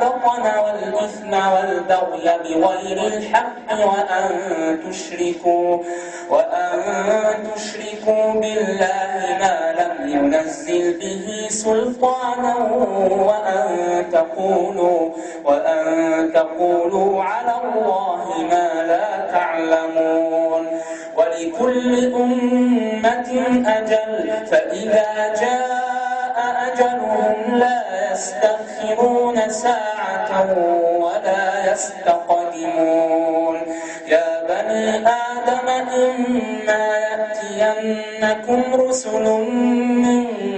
بطن والإثم والبغي بغير الحق وأن تشركوا وأن تشركوا بالله ما لم ينزل به سلطانا وأن تقولوا وأن تقولوا على الله ما لا تعلمون. ولكل أمة أجل فإذا جاء أجلهم لا يستأخرون ساعة ولا يستقدمون. يا بني آدم إما يأتينكم رسل منكم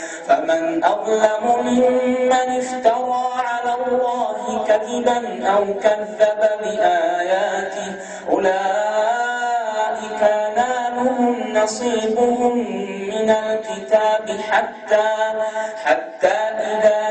فمن أظلم ممن افترى على الله كذبا أو كذب بآياته أولئك نالهم نصيبهم من الكتاب حتى حتى إذا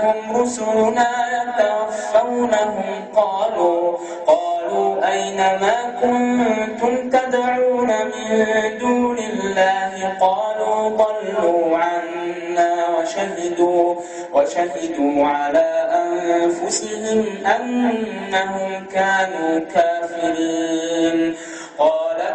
جاءتهم رسلنا يتوفونهم قالوا قالوا أين ما كنتم تدعون من دون الله؟ قالوا ضلوا عنا وشهدوا وشهدوا على أنفسهم أنهم كانوا كافرين. قال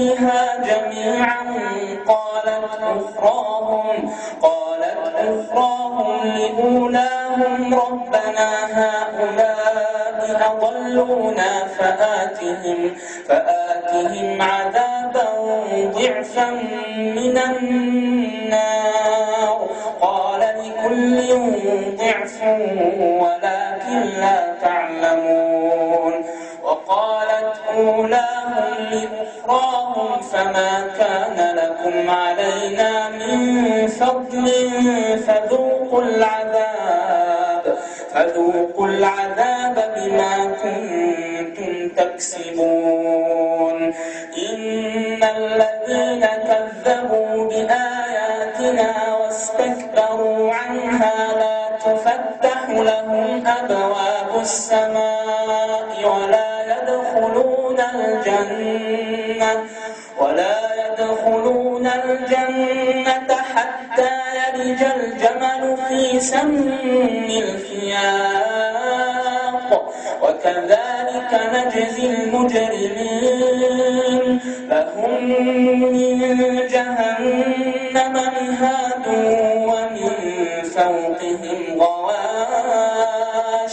فيها جميعا قالت أخراهم قالت أخراهم لأولاهم ربنا هؤلاء أضلونا فآتهم فآتهم عذابا ضعفا من النار. قال لكل ضعف ولكن لا تعلمون. وقالت أولاهم لأخراهم فما كان لكم علينا من فضل فذوقوا العذاب فذوقوا العذاب بما كنتم تكسبون. السماء ولا يدخلون الجنة ولا يدخلون الجنة حتى يلج الجمل في سم الخياط. وكذلك نجزي المجرمين. لهم من جهنم مهاد ومن فوقهم غواش.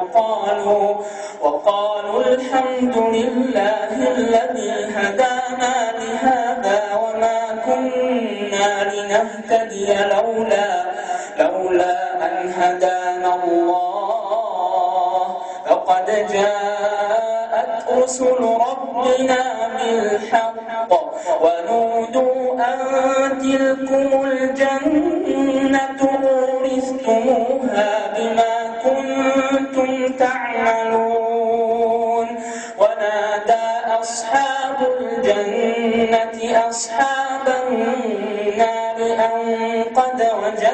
وقالوا وقالوا الحمد لله الذي هدانا لهذا وما كنا لنهتدي لولا لولا أن هدانا الله. فقد جاءت رسل ربنا بالحق ونودوا أن تلكم الجنة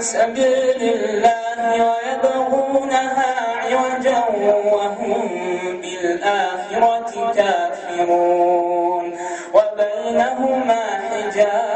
سبيل الله ويبغونها عوجا وهم بالآخرة كافرون. وبينهما حجاب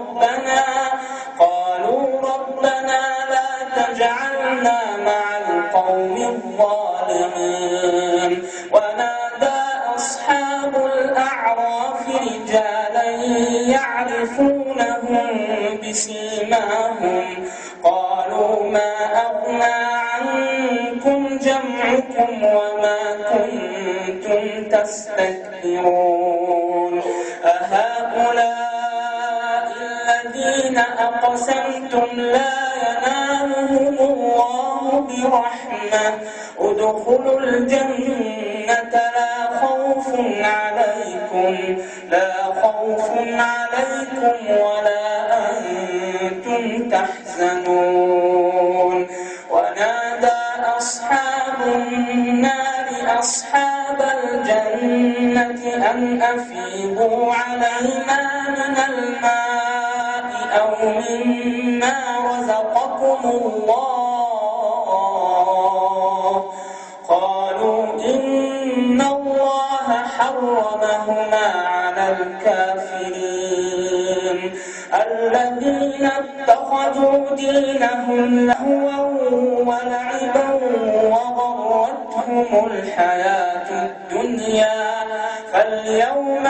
يعرفونهم بسيماهم قالوا ما أغنى عنكم جمعكم وما كنتم تستكبرون أهؤلاء الذين أقسمتم لا ينالهم الله برحمة ادخلوا الجنة لا خوف عليكم لا خوف عليكم ولا أنتم تحزنون. ونادى أصحاب النار أصحاب الجنة أن أفيضوا علينا من الماء أو مما رزقكم الله. قالوا إن الله حرمهما على الكافرين الذين اتخذوا دينهم لهوا ولعبا وغرتهم الحياة الدنيا فاليوم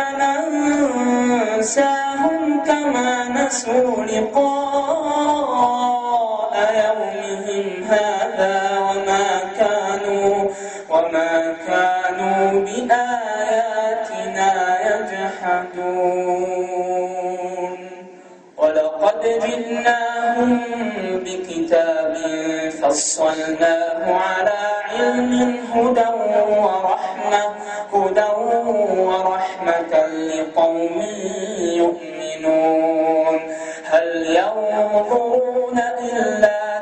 ننساهم كما نسوا لقاء يومهم هذا وما كانوا بآياتنا يجحدون. ولقد جئناهم بكتاب فصلناه على علم هدى ورحمة هدى ورحمة لقوم يؤمنون. هل ينظرون إلا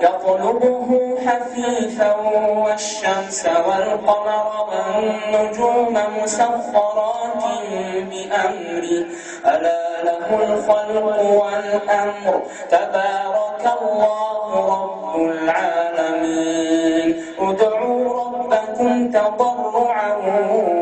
يطلبه حثيثا والشمس والقمر والنجوم مسخرات بأمره ألا له الخلق والأمر. تبارك الله رب العالمين. ادعوا ربكم تضرعا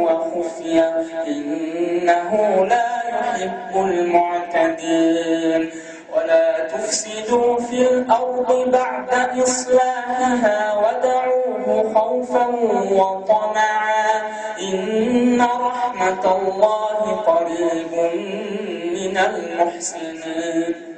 وخفيا. إنه لا يحب المعتدين. ولا تفسدوا في الأرض بعد إصلاحها ودعوه خوفا وطمعا. إن رحمة الله قريب من المحسنين.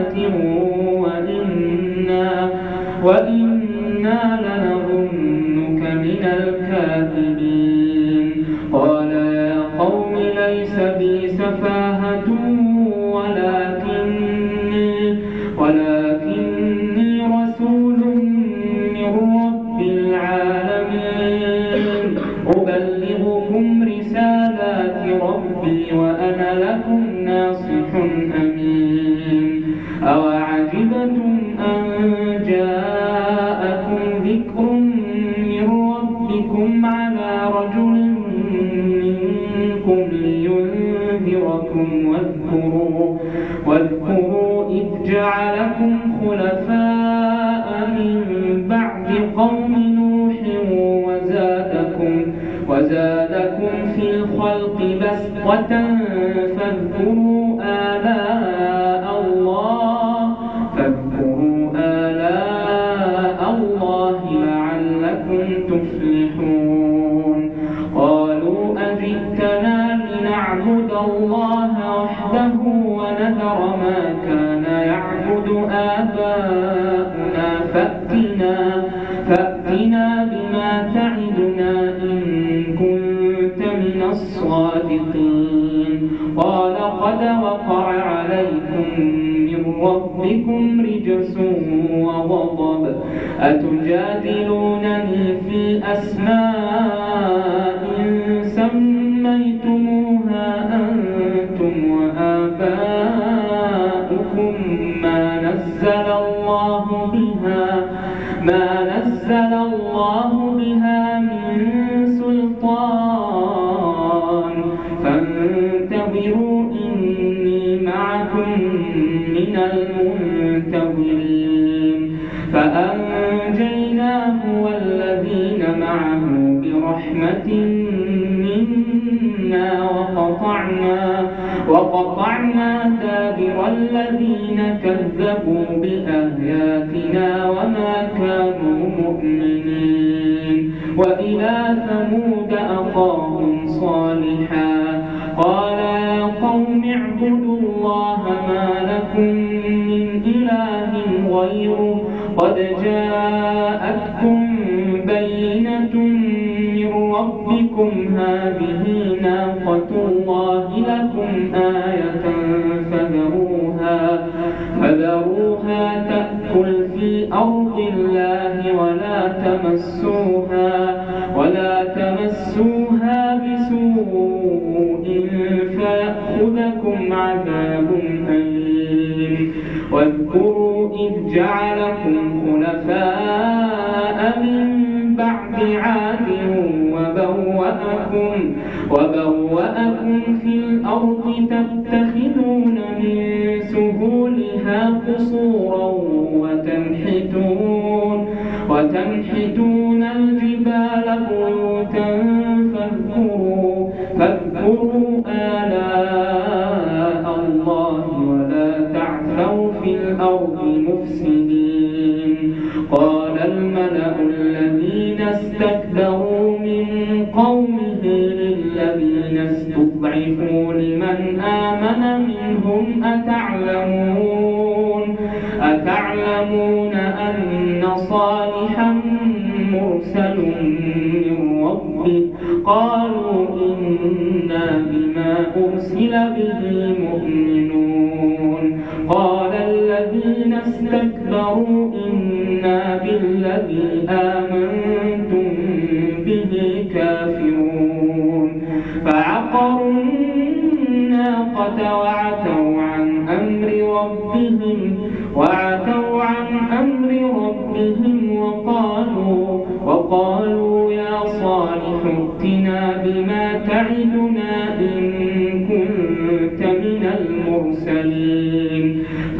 وإنا وإنا قد وقع عليكم من ربكم رجس وغضب. أتجادلونني في أسماء منا وقطعنا وقطعنا دابر الذين كذبوا بآياتنا وما كانوا مؤمنين وإلى ثمود أخاهم صالحا قال يا قوم اعبدوا الله ما لكم من إله غيره قد جاءتكم ربكم هذه ناقة الله لكم آية فذروها فذروها تأكل في أرض الله ولا تمسوها وتنحتون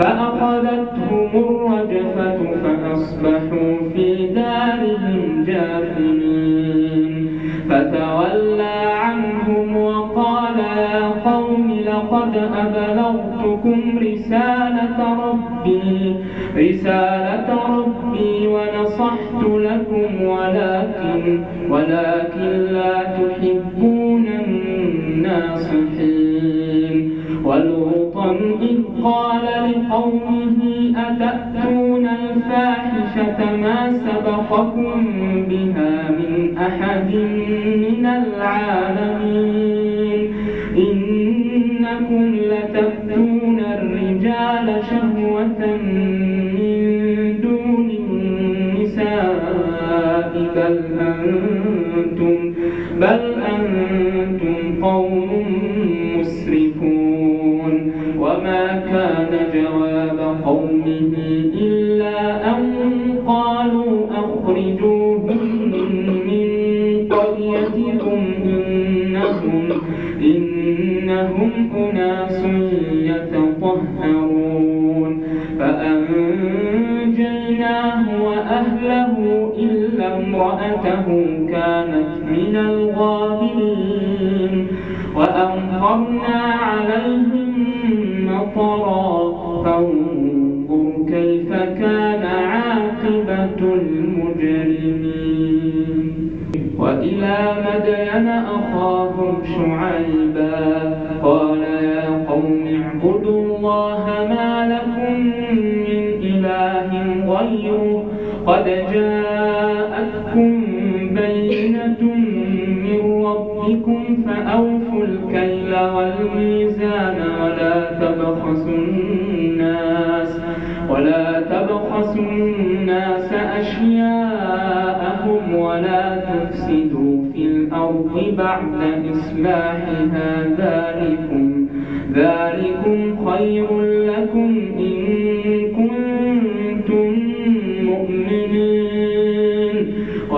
فأخذتهم الرجفة فأصبحوا في دارهم جاثمين. فتولى عنهم وقال يا قوم لقد أبلغتكم رسالة ربي. رسالة ربي ونصحت لكم ولكن ولكن سبقكم بها من أحد من العالمين إنهم إنهم أناس يتطهرون. فأنجيناه وأهله إلا امرأته كانت من الغابرين. وأمطرنا عليهم مطرا مدين أخاهم شعيبا.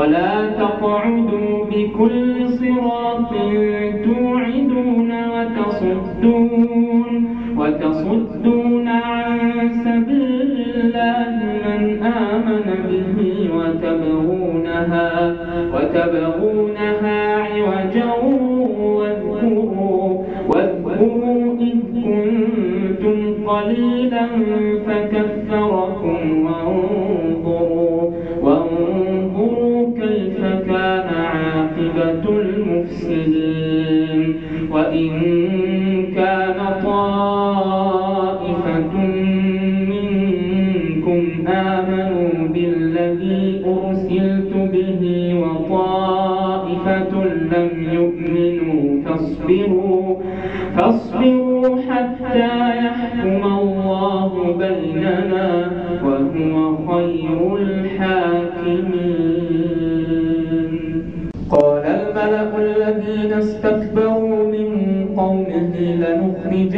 ولا تقعدوا بكل صراط توعدون وتصدون وتصدون عن سبيل الله من آمن به وتبغونها وتبغونها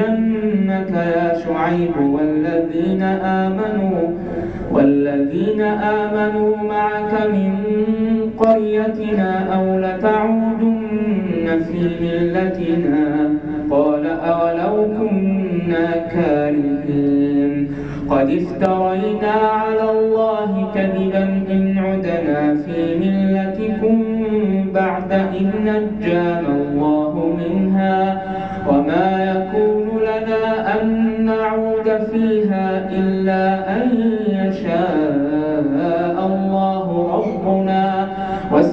لنخرجنك يا شعيب والذين آمنوا والذين آمنوا معك من قريتنا أو لتعودن في ملتنا. قال أولو كنا كارهين. قد افترينا على الله كذبا إن عدنا في ملتكم بعد إذ نجانا الله منها. وما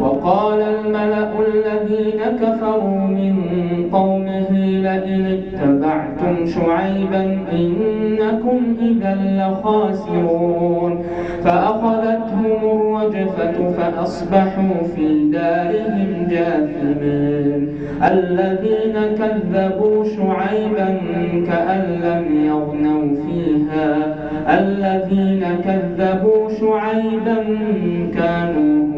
وقال الملأ الذين كفروا من قومه لئن اتبعتم شعيبا إنكم إذا لخاسرون. فأخذتهم الرجفة فأصبحوا في دارهم جاثمين. الذين كذبوا شعيبا كأن لم يغنوا فيها. الذين كذبوا شعيبا كانوا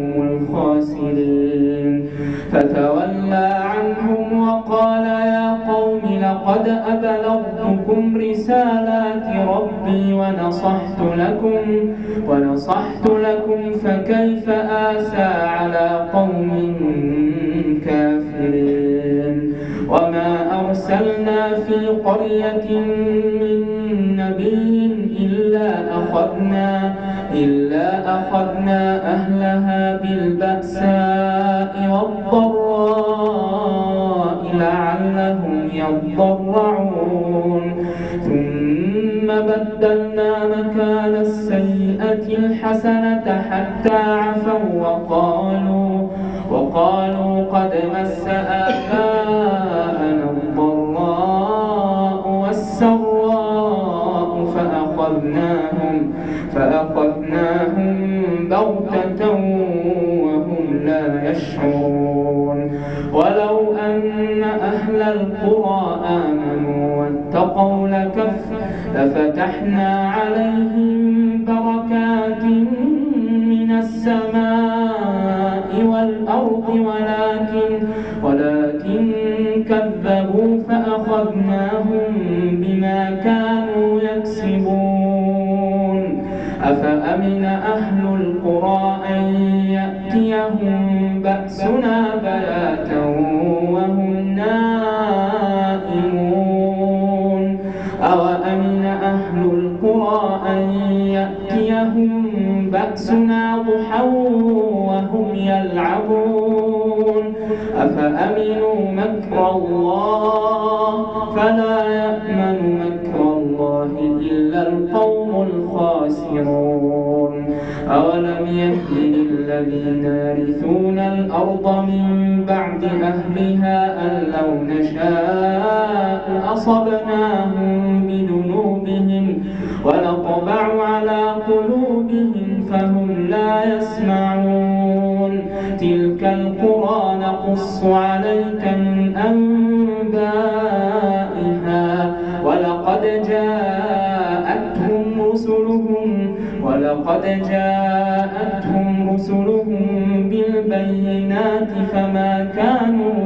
الخاسرين فتولى عنهم وقال يا قوم لقد أبلغتكم رسالات ربي ونصحت لكم ونصحت لكم فكيف آسى على قوم كافرين. وما أرسلنا في قرية من نبي إلا أخذنا إلا أخذنا أهلها بالبأساء والضراء لعلهم يضرعون. ثم بدلنا مكان السيئة الحسنة حتى عفوا وقالوا وقالوا قد مس آباءنا فأخذناهم فأخذناهم بغتة وهم لا يشعرون ولو أن أهل القرى آمنوا واتقوا لكف لفتحنا أهلها أن لو نشاء أصبناهم بذنوبهم ونطبع على قلوبهم فهم لا يسمعون. تلك القرى نقص عليك من أنبائها ولقد جاءتهم رسلهم ولقد جاءتهم رسلهم بالبينات فما كانوا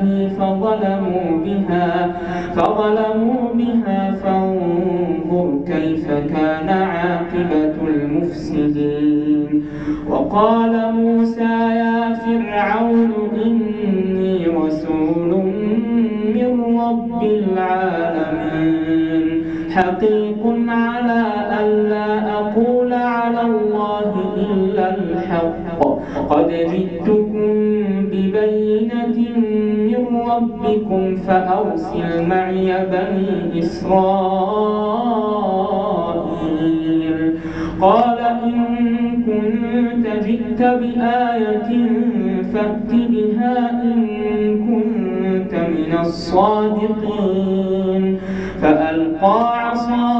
وملئه فظلموا بها فظلموا بها فانظر كيف كان عاقبة المفسدين. وقال موسى يا فرعون إني رسول من رب العالمين. حقيق على ألا أقول على الله إلا الحق. قد جئتكم فأرسل معي بني إسرائيل. قال إن كنت جئت بآية فأت بها إن كنت من الصادقين. فألقى عصاه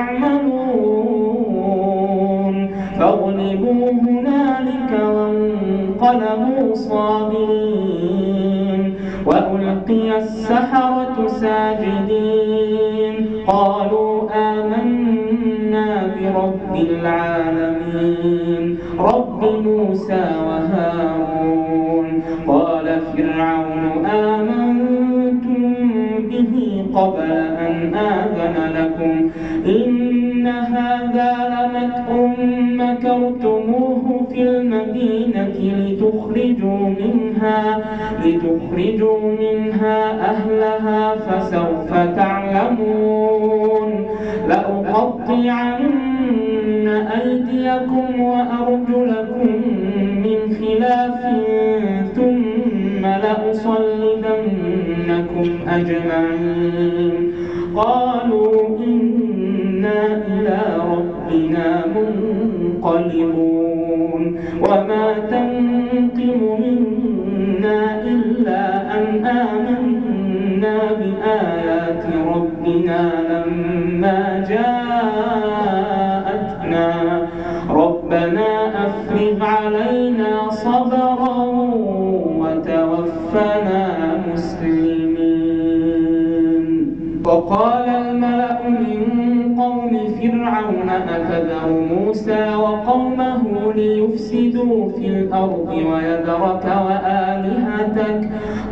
يعملون فاغلبوا هنالك وانقلبوا صابرين وألقي السحرة ساجدين. قالوا آمنا برب العالمين. رب موسى وهارون. قال فرعون آمنتم به قبل أن آذن في المدينة لتخرجوا منها لتخرجوا منها أهلها فسوف تعلمون. لأقطعن أيديكم وأرجلكم من خلاف ثم لأصلبنكم أجمعين. قالوا إنا إلى ربنا منقلبون. وما تنقم منا إلا أن آمنا بآيات ربنا لما جاءتنا. ربنا أفرغ علينا صبرا وتوفنا مسلمين. وقال ويذرك وآلهتك.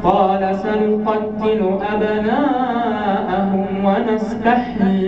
قال سنقتل أبناءهم ونستحيي.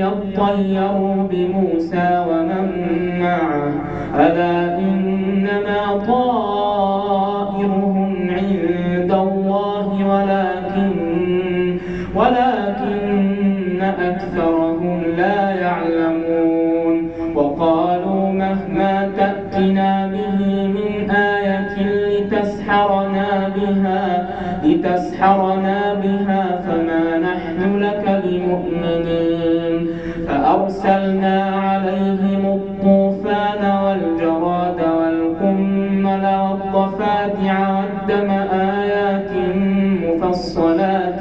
يطيروا بموسى ومن معه ألا إنما طائرهم عند الله ولكن ولكن أكثرهم لا يعلمون وقالوا مهما تأتنا به من آية لتسحرنا بها لتسحرنا فأرسلنا عليهم الطوفان والجراد والقمل والضفادع والدم آيات مفصلات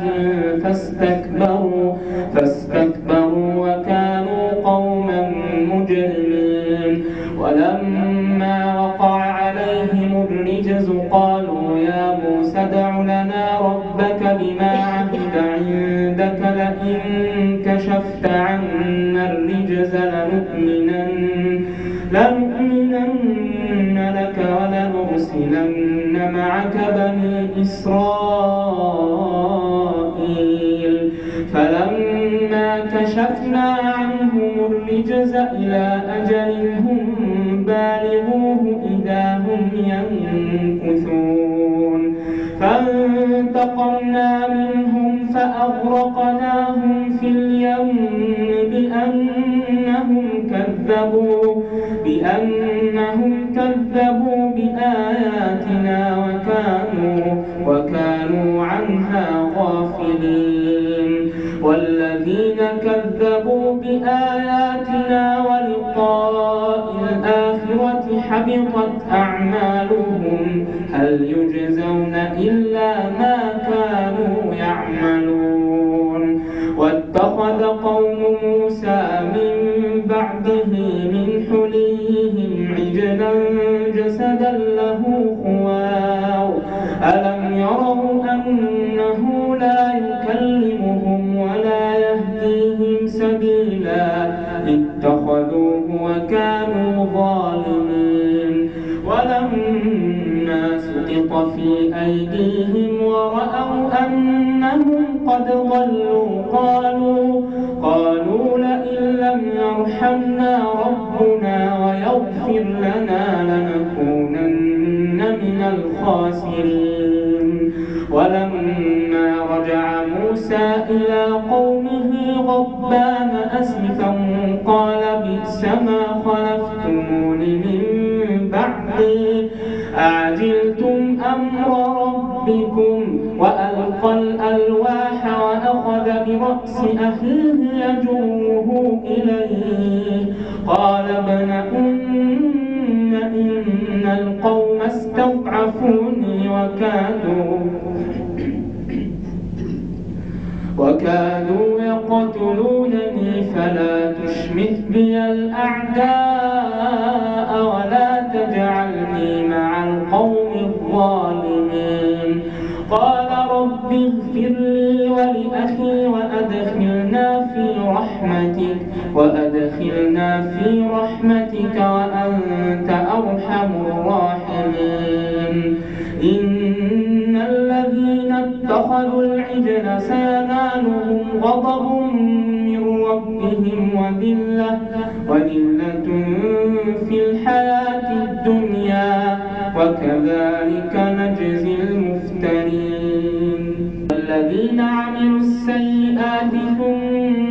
فاستكبروا فاستكبروا وكانوا قوما مجرمين. ولما وقع عليهم الرجز قالوا يا موسى ادع لنا ربك بما عهد عندك لئن كشفت الرجز لنؤمنن لنؤمنن لك ولنرسلن معك بني إسرائيل. فلما كشفنا عنهم الرجز إلى أجل هم بالغوه إذا هم ينكثون. فانتقمنا منهم فأغرقناهم كذبوا بأنهم كذبوا بآياتنا وكانوا وكانوا عنها غافلين. والذين كذبوا بآياتنا ولقاء الآخرة حبطت أعمالهم. هل يجزون إلا قد وأخذ برأس أخيه يجره إليه. قال ابن أم إن القوم استضعفوني وكادوا وكادوا يقتلونني فلا تشمت بي الأعداء ولا تجعلني مع القوم الظالمين. قال رب اغفر لي ولأخي وأدخلنا في رحمتك وأدخلنا في رحمتك وأنت أرحم الراحمين. إن الذين اتخذوا العجل سينالهم غضب من ربهم وذلة وذلة في الحياة الدنيا وكذلك نجزي المفترين. الذين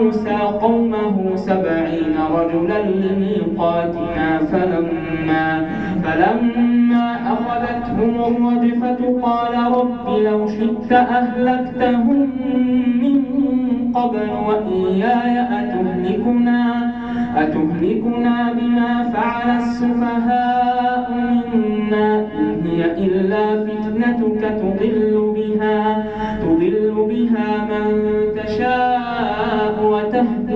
موسى قومه سبعين رجلا لميقاتنا فلما فلما أخذتهم الرجفة قال رب لو شئت أهلكتهم من قبل وإياي أتهلكنا أتهلكنا بما فعل السفهاء منا إن هي إلا فتنتك تضل بها تضل بها من تشاء.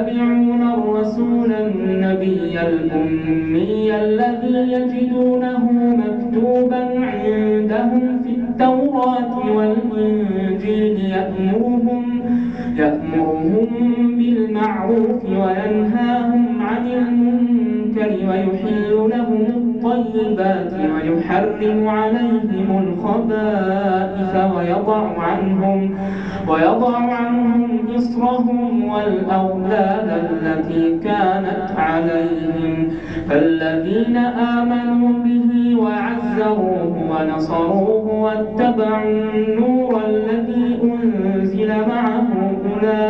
يتبعون الرسول النبي الأمي الذي يجدونه مكتوبا عندهم في التوراة والإنجيل يأمرهم يأمرهم بالمعروف وينهاهم عن المنكر ويحل لهم الطيبات ويحرم عليهم الخبائث ويضع عنهم ويضع التي كانت عليهم. فالذين آمنوا به وعزروه ونصروه واتبعوا النور الذي أنزل معه أولئك